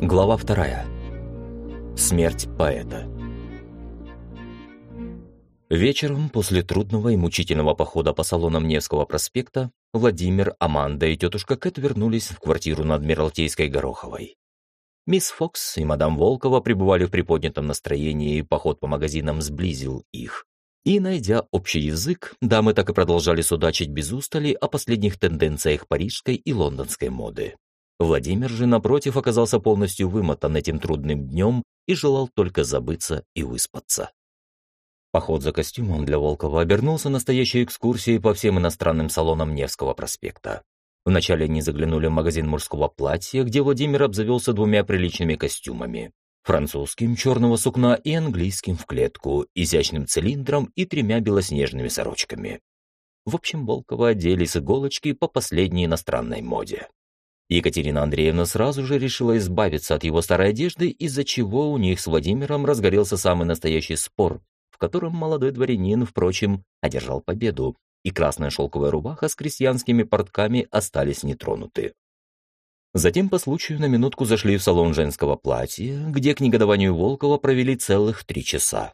Глава вторая. Смерть поэта. Вечером, после трудного и мучительного похода по салонам Невского проспекта, Владимир, Аманда и тетушка Кэт вернулись в квартиру на Адмиралтейской Гороховой. Мисс Фокс и мадам Волкова пребывали в приподнятом настроении, и поход по магазинам сблизил их. И, найдя общий язык, дамы так и продолжали судачить без устали о последних тенденциях парижской и лондонской моды. Владимир же, напротив, оказался полностью вымотан этим трудным днем и желал только забыться и выспаться. Поход за костюмом для Волкова обернулся настоящей экскурсией по всем иностранным салонам Невского проспекта. Вначале они заглянули в магазин мужского платья, где Владимир обзавелся двумя приличными костюмами. Французским черного сукна и английским в клетку, изящным цилиндром и тремя белоснежными сорочками. В общем, Волкова одели с иголочки по последней иностранной моде. Екатерина Андреевна сразу же решила избавиться от его старой одежды, из-за чего у них с Владимиром разгорелся самый настоящий спор, в котором молодой дворянин, впрочем, одержал победу, и красная шелковая рубаха с крестьянскими портками остались нетронуты. Затем по случаю на минутку зашли в салон женского платья, где к негодованию Волкова провели целых три часа.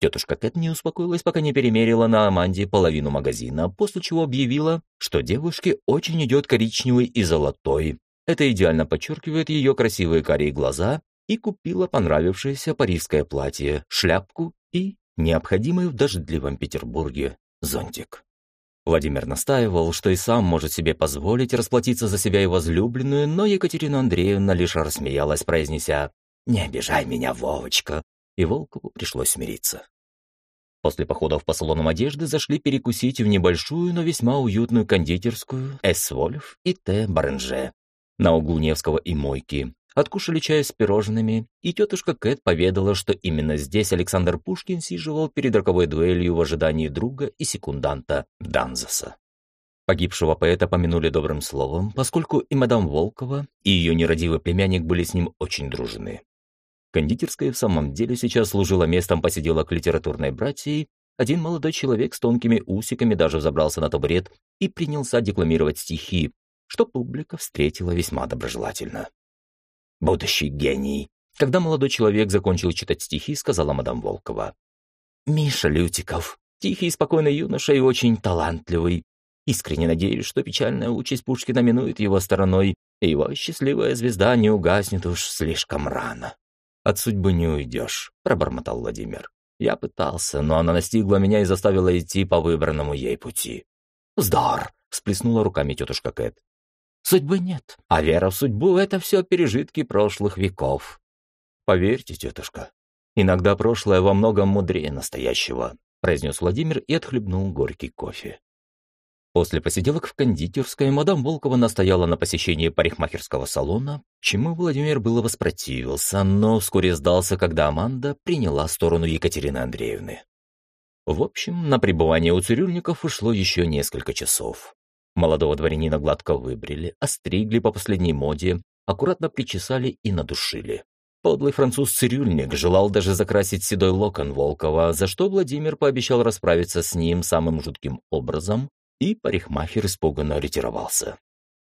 Тетушка Кэт не успокоилась, пока не перемерила на Аманде половину магазина, после чего объявила, что девушке очень идет коричневый и золотой. Это идеально подчеркивает ее красивые карие глаза и купила понравившееся парижское платье, шляпку и необходимый в дождливом Петербурге зонтик. Владимир настаивал, что и сам может себе позволить расплатиться за себя и возлюбленную, но Екатерина Андреевна лишь рассмеялась, произнеся «Не обижай меня, Вовочка, и Волкову пришлось смириться. После походов по салонам одежды зашли перекусить в небольшую, но весьма уютную кондитерскую «Эс Вольф» и «Т. Баранже» на углу Невского и Мойки. Откушали чай с пирожными, и тетушка Кэт поведала, что именно здесь Александр Пушкин сиживал перед роковой дуэлью в ожидании друга и секунданта Данзаса. Погибшего поэта помянули добрым словом, поскольку и мадам Волкова, и ее нерадивый племянник были с ним очень дружны. Кондитерская в самом деле сейчас служила местом посиделок литературной братьей. Один молодой человек с тонкими усиками даже забрался на табурет и принялся декламировать стихи, что публика встретила весьма доброжелательно. «Будущий гений!» Когда молодой человек закончил читать стихи, сказала мадам Волкова. «Миша Лютиков, тихий и спокойный юноша и очень талантливый. Искренне надеюсь, что печальная участь Пушкина минует его стороной, и его счастливая звезда не угаснет уж слишком рано». «От судьбы не уйдешь», — пробормотал Владимир. «Я пытался, но она настигла меня и заставила идти по выбранному ей пути». «Вздор!» — всплеснула руками тетушка Кэт. «Судьбы нет, а вера в судьбу — это все пережитки прошлых веков». «Поверьте, тетушка, иногда прошлое во многом мудрее настоящего», — произнес Владимир и отхлебнул горький кофе. После посиделок в кондитерской мадам Волкова настояла на посещении парикмахерского салона, чему Владимир было воспротивился, но вскоре сдался, когда Аманда приняла сторону Екатерины Андреевны. В общем, на пребывание у цирюльников ушло еще несколько часов. Молодого дворянина гладко выбрили, остригли по последней моде, аккуратно причесали и надушили. Подлый француз-цирюльник желал даже закрасить седой локон Волкова, за что Владимир пообещал расправиться с ним самым жутким образом, и парикмахер испуганно ретировался.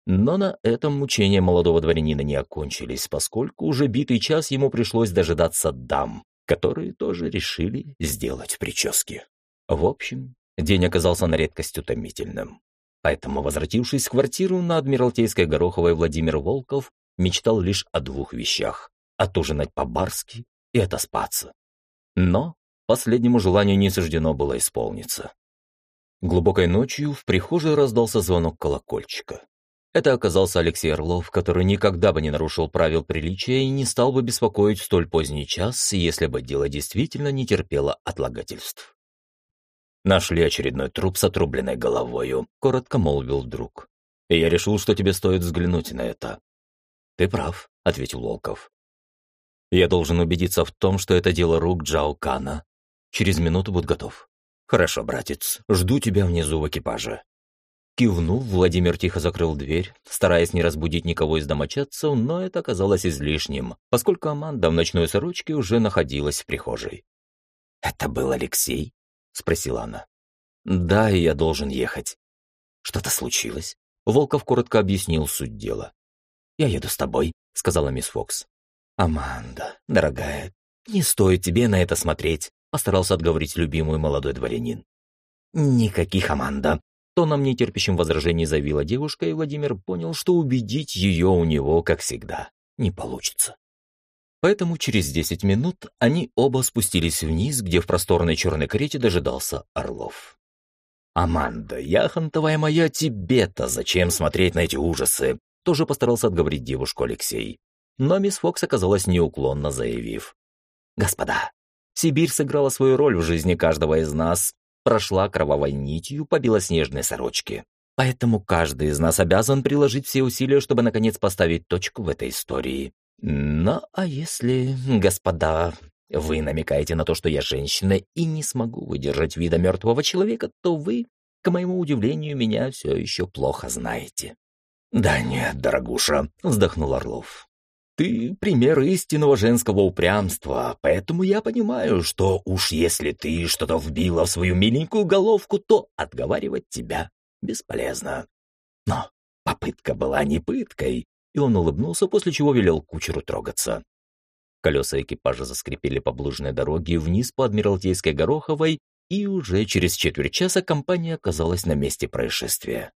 Но на этом мучения молодого дворянина не окончились, поскольку уже битый час ему пришлось дожидаться дам, которые тоже решили сделать прически. В общем, день оказался на редкость утомительным. Поэтому, возвратившись в квартиру на Адмиралтейской Гороховой, Владимир Волков мечтал лишь о двух вещах – отужинать по-барски и отоспаться. Но последнему желанию не суждено было исполниться. Глубокой ночью в прихожей раздался звонок колокольчика. Это оказался Алексей Орлов, который никогда бы не нарушил правил приличия и не стал бы беспокоить в столь поздний час, если бы дело действительно не терпело отлагательств. «Нашли очередной труп с отрубленной головою», — коротко молвил друг. «И я решил, что тебе стоит взглянуть на это». «Ты прав», — ответил Волков. «Я должен убедиться в том, что это дело рук Джао Кана. Через минуту будь готов». «Хорошо, братец, жду тебя внизу в экипаже». Кивнув, Владимир тихо закрыл дверь, стараясь не разбудить никого из домочадцев, но это оказалось излишним, поскольку Аманда в ночной сорочке уже находилась в прихожей. «Это был Алексей?» — спросила она. «Да, я должен ехать». «Что-то случилось?» Волков коротко объяснил суть дела. «Я еду с тобой», — сказала мисс Фокс. «Аманда, дорогая, не стоит тебе на это смотреть», постарался отговорить любимую молодой дворянин. «Никаких, Аманда!» Тоном нетерпящим возражений заявила девушка, и Владимир понял, что убедить ее у него, как всегда, не получится. Поэтому через десять минут они оба спустились вниз, где в просторной черной карете дожидался Орлов. «Аманда, яхонтовая моя, тебе-то зачем смотреть на эти ужасы?» Тоже постарался отговорить девушку Алексей. Но мисс Фокс оказалась неуклонно заявив. «Господа, Сибирь сыграла свою роль в жизни каждого из нас, прошла кровавой нитью по белоснежной сорочке. Поэтому каждый из нас обязан приложить все усилия, чтобы наконец поставить точку в этой истории. Ну, а если, господа, вы намекаете на то, что я женщина и не смогу выдержать вида мертвого человека, то вы, к моему удивлению, меня все еще плохо знаете. «Да нет, дорогуша», — вздохнул Орлов. Ты пример истинного женского упрямства, поэтому я понимаю, что уж если ты что-то вбила в свою миленькую головку, то отговаривать тебя бесполезно. Но попытка была не пыткой, и он улыбнулся, после чего велел кучеру трогаться. Колеса экипажа заскрипели по блужной дороге вниз по Адмиралтейской Гороховой, и уже через четверть часа компания оказалась на месте происшествия.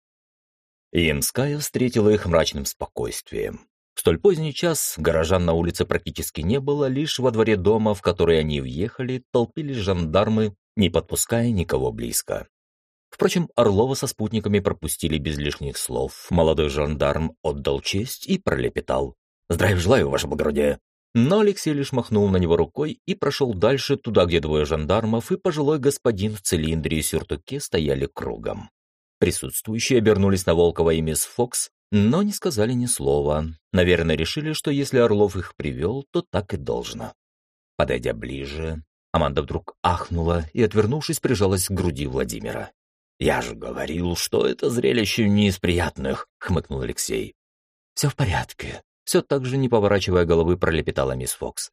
Ямская встретила их мрачным спокойствием. В столь поздний час горожан на улице практически не было, лишь во дворе дома, в который они въехали, толпились жандармы, не подпуская никого близко. Впрочем, Орлова со спутниками пропустили без лишних слов. Молодой жандарм отдал честь и пролепетал. «Здравия желаю, ваше благородие!» Но Алексей лишь махнул на него рукой и прошел дальше, туда, где двое жандармов и пожилой господин в цилиндре и сюртуке стояли кругом. Присутствующие обернулись на Волкова и мисс Фокс, но не сказали ни слова. Наверное, решили, что если Орлов их привел, то так и должно. Подойдя ближе, Аманда вдруг ахнула и, отвернувшись, прижалась к груди Владимира. «Я же говорил, что это зрелище не из приятных», — хмыкнул Алексей. «Все в порядке», — все так же, не поворачивая головы, пролепетала мисс Фокс.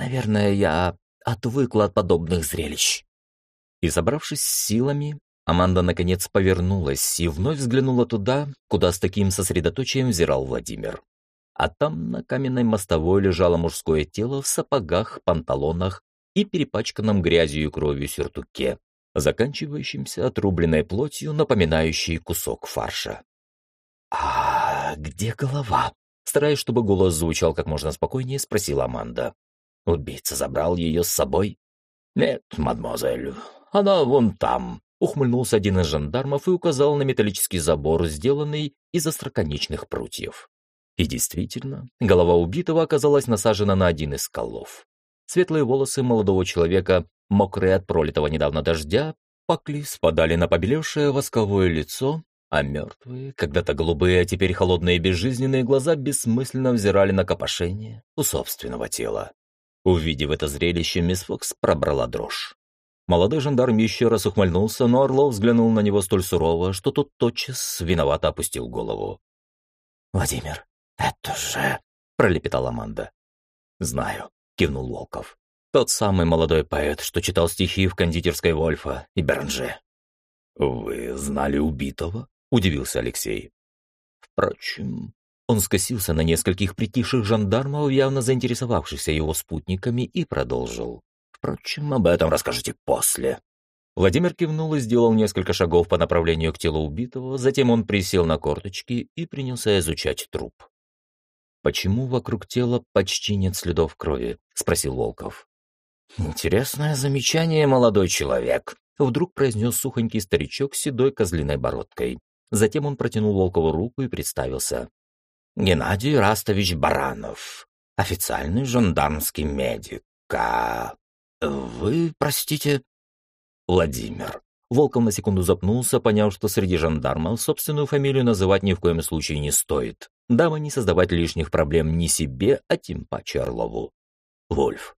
«Наверное, я отвыкла от подобных зрелищ». И, собравшись силами, Аманда, наконец, повернулась и вновь взглянула туда, куда с таким сосредоточием взирал Владимир. А там на каменной мостовой лежало мужское тело в сапогах, панталонах и перепачканном грязью и кровью сюртуке, заканчивающимся отрубленной плотью, напоминающей кусок фарша. «А где голова?» Стараясь, чтобы голос звучал как можно спокойнее, спросила Аманда. Убийца забрал ее с собой? «Нет, мадемуазель, она вон там», ухмыльнулся один из жандармов и указал на металлический забор, сделанный из остроконечных прутьев. И действительно, голова убитого оказалась насажена на один из скалов. Светлые волосы молодого человека, мокрые от пролитого недавно дождя, пакли спадали на побелевшее восковое лицо, а мертвые, когда-то голубые, а теперь холодные безжизненные глаза бессмысленно взирали на копошение у собственного тела. Увидев это зрелище, мисс Фокс пробрала дрожь. Молодой жандарм еще раз ухмыльнулся, но Орлов взглянул на него столь сурово, что тот тотчас виновато опустил голову. «Владимир, это же...» — пролепетала Аманда. «Знаю», — кивнул Волков. «Тот самый молодой поэт, что читал стихи в кондитерской Вольфа и Беранже». «Вы знали убитого?» — удивился Алексей. Впрочем, он скосился на нескольких притихших жандармов, явно заинтересовавшихся его спутниками, и продолжил. Впрочем, об этом расскажете после». Владимир кивнул и сделал несколько шагов по направлению к телу убитого, затем он присел на корточки и принялся изучать труп. «Почему вокруг тела почти нет следов крови?» — спросил Волков. «Интересное замечание, молодой человек», — вдруг произнес сухонький старичок с седой козлиной бородкой. Затем он протянул Волкову руку и представился. «Геннадий Растович Баранов, официальный жандармский медик. А «Вы, простите...» «Владимир». Волков на секунду запнулся, поняв, что среди жандармов собственную фамилию называть ни в коем случае не стоит, дабы не создавать лишних проблем ни себе, а тем паче Орлову. Вольф.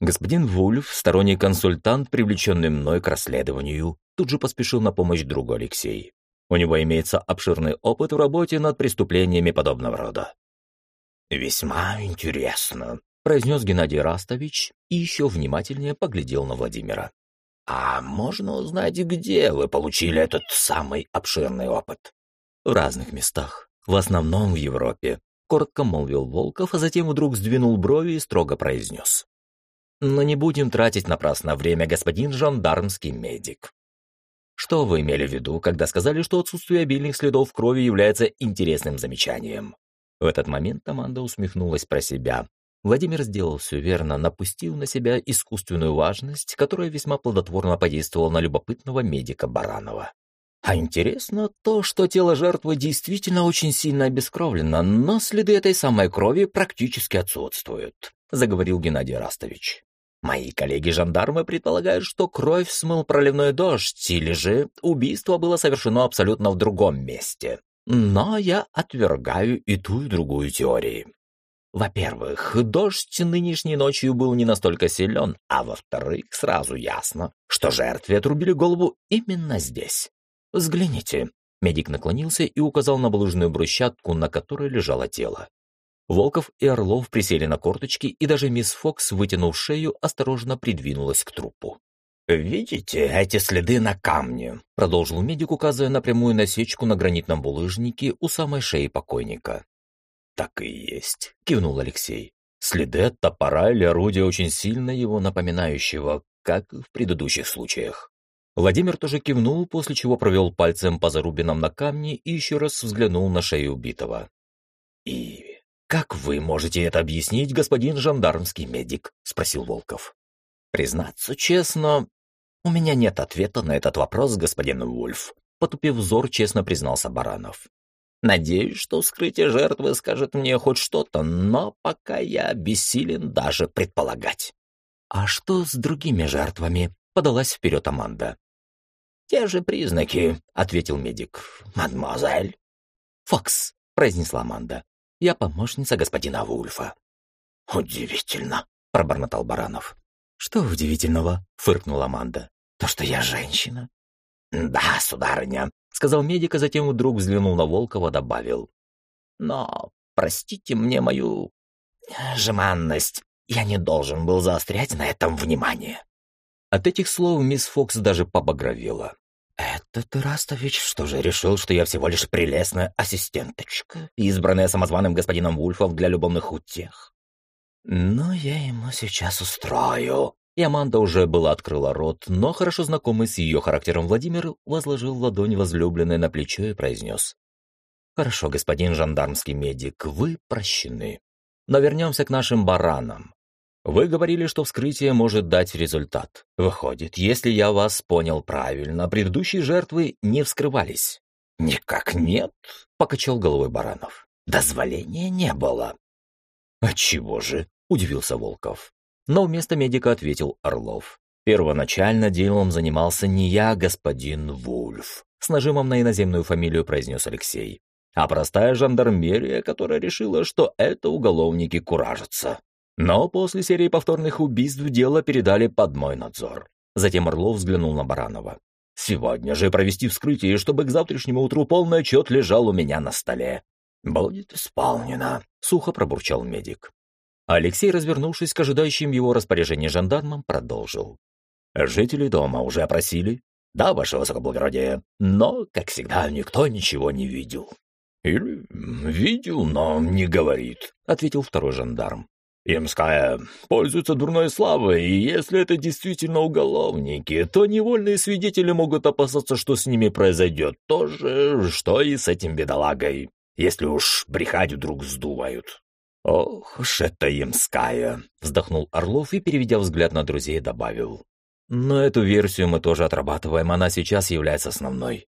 Господин Вульф, сторонний консультант, привлеченный мной к расследованию, тут же поспешил на помощь другу Алексей. У него имеется обширный опыт в работе над преступлениями подобного рода. «Весьма интересно», произнес Геннадий Растович и еще внимательнее поглядел на Владимира. «А можно узнать, где вы получили этот самый обширный опыт?» «В разных местах, в основном в Европе», коротко молвил Волков, а затем вдруг сдвинул брови и строго произнес. «Но не будем тратить напрасно время, господин жандармский медик. Что вы имели в виду, когда сказали, что отсутствие обильных следов крови является интересным замечанием?» В этот момент Аманда усмехнулась про себя. Владимир сделал все верно, напустил на себя искусственную важность, которая весьма плодотворно подействовала на любопытного медика Баранова. А интересно то, что тело жертвы действительно очень сильно обескровлено, но следы этой самой крови практически отсутствуют, заговорил Геннадий Растович. Мои коллеги-жандармы предполагают, что кровь смыл проливной дождь, или же убийство было совершено абсолютно в другом месте. Но я отвергаю и ту, и другую теории. Во-первых, дождь нынешней ночью был не настолько силен, а во-вторых, сразу ясно, что жертве отрубили голову именно здесь. «Взгляните». Медик наклонился и указал на булыжную брусчатку, на которой лежало тело. Волков и Орлов присели на корточки, и даже мисс Фокс, вытянув шею, осторожно придвинулась к трупу. «Видите эти следы на камне?» — продолжил медик, указывая на прямую насечку на гранитном булыжнике у самой шеи покойника. «Так и есть», — кивнул Алексей. «Следы от топора или орудия очень сильно его напоминающего, как и в предыдущих случаях». Владимир тоже кивнул, после чего провел пальцем по зарубинам на камне и еще раз взглянул на шею убитого. «И как вы можете это объяснить, господин жандармский медик?» — спросил Волков. «Признаться честно, у меня нет ответа на этот вопрос, господин Вульф», — потупив взор, честно признался Баранов. «Надеюсь, что вскрытие жертвы скажет мне хоть что-то, но пока я бессилен даже предполагать». «А что с другими жертвами?» — подалась вперед Аманда. «Те же признаки», — ответил медик. «Мадемуазель». «Фокс», — произнесла Аманда. «Я помощница господина Вульфа». «Удивительно», — пробормотал Баранов. «Что удивительного?» — фыркнула Аманда. «То, что я женщина». «Да, сударыня», — сказал медик, а затем вдруг взглянул на Волкова, добавил. «Но простите мне мою жеманность. Я не должен был заострять на этом внимание». От этих слов мисс Фокс даже побагровела. «Этот Растович что же, решил, что я всего лишь прелестная ассистенточка, избранная самозваным господином Вульфов для любовных утех? Но я ему сейчас устрою». И Аманда уже была открыла рот, но хорошо знакомый с ее характером Владимир возложил ладонь возлюбленной на плечо и произнес. «Хорошо, господин жандармский медик, вы прощены. Но вернемся к нашим баранам. Вы говорили, что вскрытие может дать результат. Выходит, если я вас понял правильно, предыдущие жертвы не вскрывались. Никак нет, покачал головой Баранов. Дозволения не было. Отчего же? удивился Волков. Но вместо медика ответил Орлов. Первоначально делом занимался не я, господин Вульф, с нажимом на иноземную фамилию произнес Алексей, а простая жандармерия, которая решила, что это уголовники куражатся. Но после серии повторных убийств дело передали под мой надзор. Затем Орлов взглянул на Баранова. «Сегодня же провести вскрытие, чтобы к завтрашнему утру полный отчет лежал у меня на столе». «Будет исполнено», — сухо пробурчал медик. Алексей, развернувшись к ожидающим его распоряжения жандармам, продолжил. «Жители дома уже опросили?» «Да, ваше высокоблагородие, но, как всегда, никто ничего не видел». «Или видел, но не говорит», — ответил второй жандарм. Имская пользуется дурной славой, и если это действительно уголовники, то невольные свидетели могут опасаться, что с ними произойдет то же, что и с этим бедолагой, если уж брехать вдруг сдувают. «Ох уж это Имская!» — вздохнул Орлов и, переведя взгляд на друзей, добавил. «Но эту версию мы тоже отрабатываем, она сейчас является основной.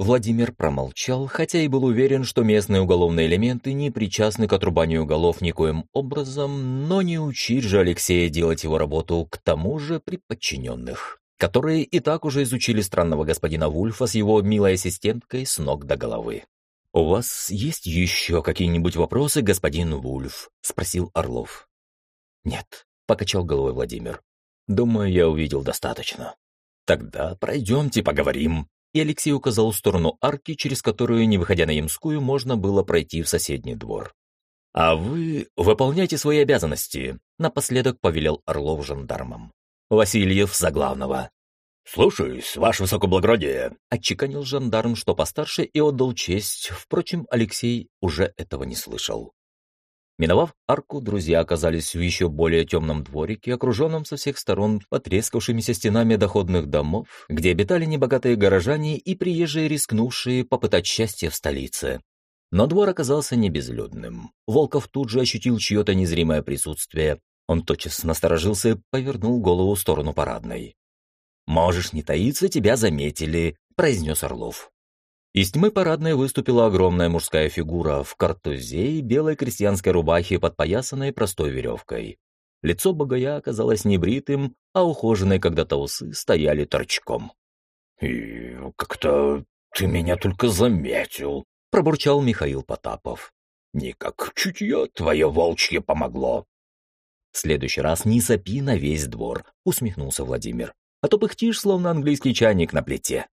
Владимир промолчал, хотя и был уверен, что местные уголовные элементы не причастны к отрубанию голов никоим образом, но не учить же Алексея делать его работу к тому же при подчиненных, которые и так уже изучили странного господина Вульфа с его милой ассистенткой с ног до головы. «У вас есть еще какие-нибудь вопросы, господин Вульф?» — спросил Орлов. «Нет», — покачал головой Владимир. «Думаю, я увидел достаточно. Тогда пройдемте поговорим», и Алексей указал в сторону арки, через которую, не выходя на Ямскую, можно было пройти в соседний двор. «А вы выполняйте свои обязанности», — напоследок повелел Орлов жандармам. «Васильев за главного». «Слушаюсь, ваше высокоблагородие», — отчеканил жандарм, что постарше, и отдал честь. Впрочем, Алексей уже этого не слышал. Миновав арку, друзья оказались в еще более темном дворике, окруженном со всех сторон потрескавшимися стенами доходных домов, где обитали небогатые горожане и приезжие, рискнувшие попытать счастье в столице. Но двор оказался не безлюдным. Волков тут же ощутил чье-то незримое присутствие. Он тотчас насторожился и повернул голову в сторону парадной. «Можешь не таиться, тебя заметили», — произнес Орлов. Из тьмы парадной выступила огромная мужская фигура в картузе и белой крестьянской рубахе, подпоясанной простой веревкой. Лицо богая оказалось небритым, а ухоженные когда-то усы стояли торчком. «И как-то ты меня только заметил», — пробурчал Михаил Потапов. «Никак чутье твое волчье помогло». «В следующий раз не сопи на весь двор», — усмехнулся Владимир. «А то пыхтишь, словно английский чайник на плите».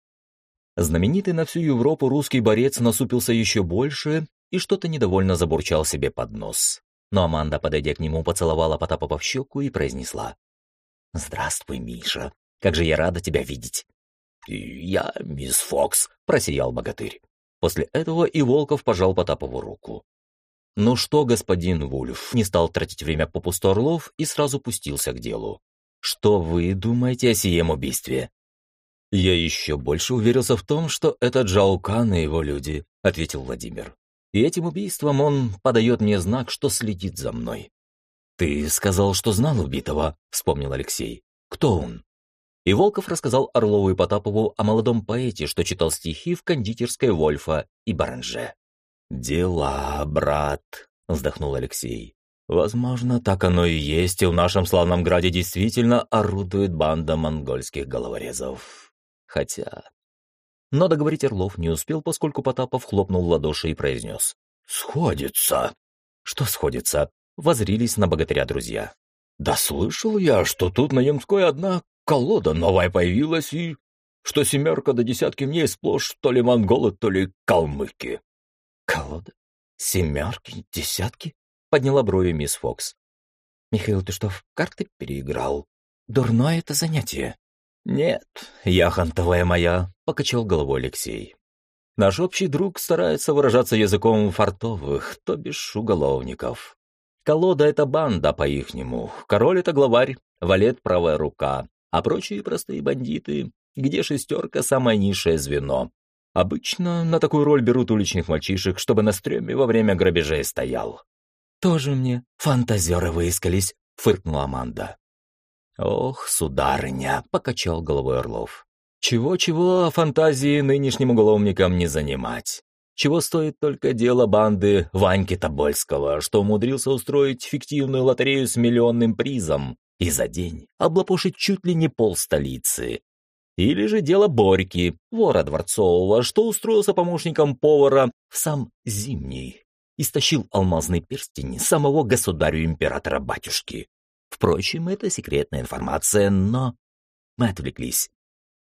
Знаменитый на всю Европу русский борец насупился еще больше и что-то недовольно забурчал себе под нос. Но Аманда, подойдя к нему, поцеловала Потапова в щеку и произнесла. «Здравствуй, Миша. Как же я рада тебя видеть!» «И я, мисс Фокс», — просиял богатырь. После этого и Волков пожал Потапову руку. «Ну что, господин Вульф, не стал тратить время попусту Орлов и сразу пустился к делу. Что вы думаете о сием убийстве?» «Я еще больше уверился в том, что это Джаукан и его люди», — ответил Владимир. «И этим убийством он подает мне знак, что следит за мной». «Ты сказал, что знал убитого», — вспомнил Алексей. «Кто он?» И Волков рассказал Орлову и Потапову о молодом поэте, что читал стихи в кондитерской Вольфа и Баранже. «Дела, брат», — вздохнул Алексей. «Возможно, так оно и есть, и в нашем славном граде действительно орудует банда монгольских головорезов. Хотя... Но договорить Орлов не успел, поскольку Потапов хлопнул ладоши и произнес. «Сходится!» «Что сходится?» Возрились на богатыря друзья. «Да слышал я, что тут на Ямской одна колода новая появилась, и что семерка до десятки в ней сплошь то ли монголы, то ли калмыки». «Колода? Семерки? Десятки?» Подняла брови мисс Фокс. «Михаил, ты что, в карты переиграл? Дурное это занятие». «Нет, яхонтовая моя», — покачал головой Алексей. «Наш общий друг старается выражаться языком фартовых, то бишь уголовников. Колода — это банда по-ихнему, король — это главарь, валет — правая рука, а прочие простые бандиты, где шестерка — самое низшее звено. Обычно на такую роль берут уличных мальчишек, чтобы на стреме во время грабежей стоял». «Тоже мне фантазеры выискались», — фыркнула Аманда. «Ох, сударыня!» — покачал головой Орлов. «Чего-чего, фантазии нынешним уголовникам не занимать. Чего стоит только дело банды Ваньки Тобольского, что умудрился устроить фиктивную лотерею с миллионным призом и за день облапошить чуть ли не пол столицы. Или же дело Борьки, вора Дворцового, что устроился помощником повара в сам Зимний и стащил алмазный перстень самого государю-императора-батюшки. Впрочем, это секретная информация, но... Мы отвлеклись.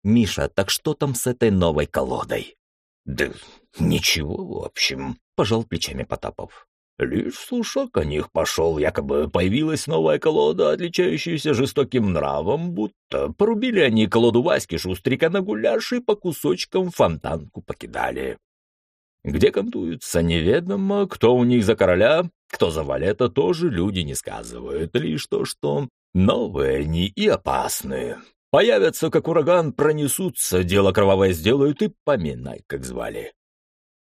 «Миша, так что там с этой новой колодой?» «Да ничего, в общем», — пожал плечами Потапов. «Лишь слушок о них пошел, якобы появилась новая колода, отличающаяся жестоким нравом, будто порубили они колоду Васьки Шустрика на гуляш и по кусочкам фонтанку покидали. Где кантуются, неведомо, кто у них за короля, кто за валета, тоже люди не сказывают, лишь то, что новые они и опасные. Появятся, как ураган, пронесутся, дело кровавое сделают и поминай, как звали.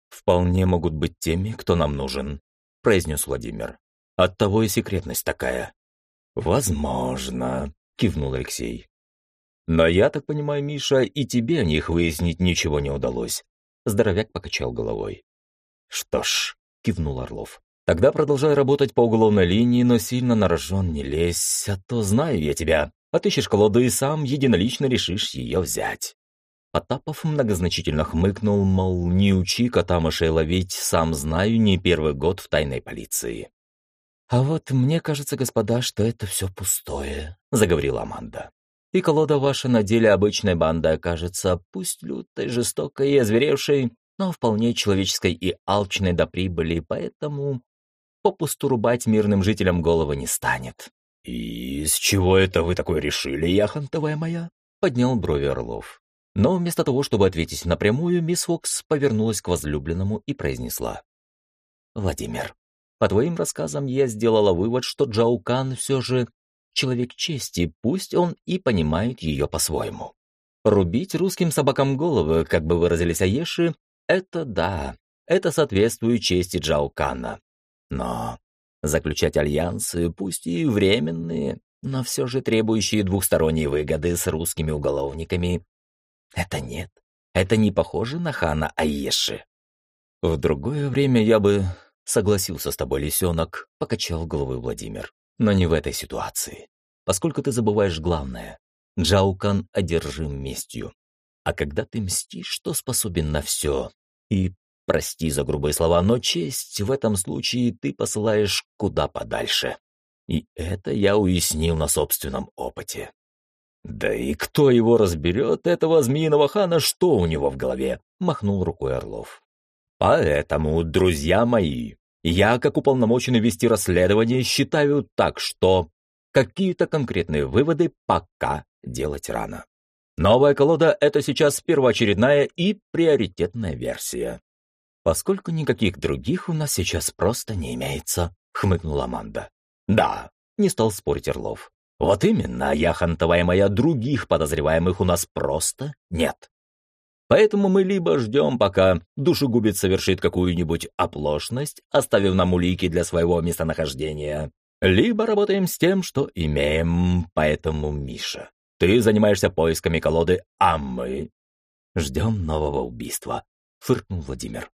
«Вполне могут быть теми, кто нам нужен», — произнес Владимир. «Оттого и секретность такая». «Возможно», — кивнул Алексей. «Но я так понимаю, Миша, и тебе о них выяснить ничего не удалось. Здоровяк покачал головой. «Что ж», — кивнул Орлов, — «тогда продолжай работать по уголовной линии, но сильно на рожон не лезь, а то знаю я тебя. Отыщешь колоду и сам единолично решишь ее взять». Потапов многозначительно хмыкнул, мол, не учи кота мышей ловить, сам знаю, не первый год в тайной полиции. «А вот мне кажется, господа, что это все пустое», — заговорила Аманда и колода ваша на деле обычной банды окажется, пусть лютой, жестокой и озверевшей, но вполне человеческой и алчной до прибыли, поэтому попусту рубать мирным жителям головы не станет. «И с чего это вы такое решили, яхонтовая моя?» — поднял брови Орлов. Но вместо того, чтобы ответить напрямую, мисс Фокс повернулась к возлюбленному и произнесла. «Владимир, По твоим рассказам я сделала вывод, что Джаукан все же человек чести, пусть он и понимает ее по-своему. Рубить русским собакам головы, как бы выразились Аеши, это да, это соответствует чести Джаукана. Но заключать альянсы, пусть и временные, но все же требующие двухсторонней выгоды с русскими уголовниками, это нет. Это не похоже на хана Аеши. В другое время я бы согласился с тобой, лисенок, покачал головой Владимир. Но не в этой ситуации. Поскольку ты забываешь главное. Джаукан одержим местью. А когда ты мстишь, то способен на все. И, прости за грубые слова, но честь в этом случае ты посылаешь куда подальше. И это я уяснил на собственном опыте. «Да и кто его разберет, этого змеиного хана, что у него в голове?» — махнул рукой Орлов. «Поэтому, друзья мои, я, как уполномоченный вести расследование, считаю так, что какие-то конкретные выводы пока делать рано. Новая колода — это сейчас первоочередная и приоритетная версия. Поскольку никаких других у нас сейчас просто не имеется», — хмыкнула Аманда. «Да», — не стал спорить Орлов. Вот именно, яхонтовая моя, других подозреваемых у нас просто нет. Поэтому мы либо ждем, пока душегубец совершит какую-нибудь оплошность, оставив нам улики для своего местонахождения, либо работаем с тем, что имеем. Поэтому, Миша, ты занимаешься поисками колоды, а мы ждем нового убийства, фыркнул Владимир.